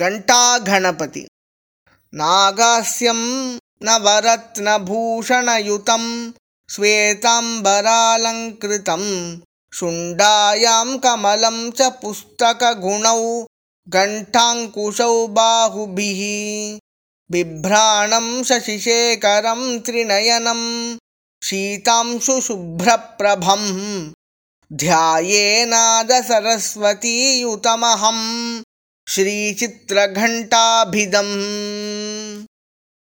घण्टागणपति नागास्यं नवरत्नभूषणयुतं श्वेताम्बरालङ्कृतं शुण्डायां कमलं च पुस्तकगुणौ घण्टाङ्कुशौ बाहुभिः। बिभ्राणं शशिशेखरं त्रिनयनं शीतांशुशुभ्रप्रभम् ध्यायेनादसरस्वतीयुतमहं श्रीचित्रघण्टाभिदम्।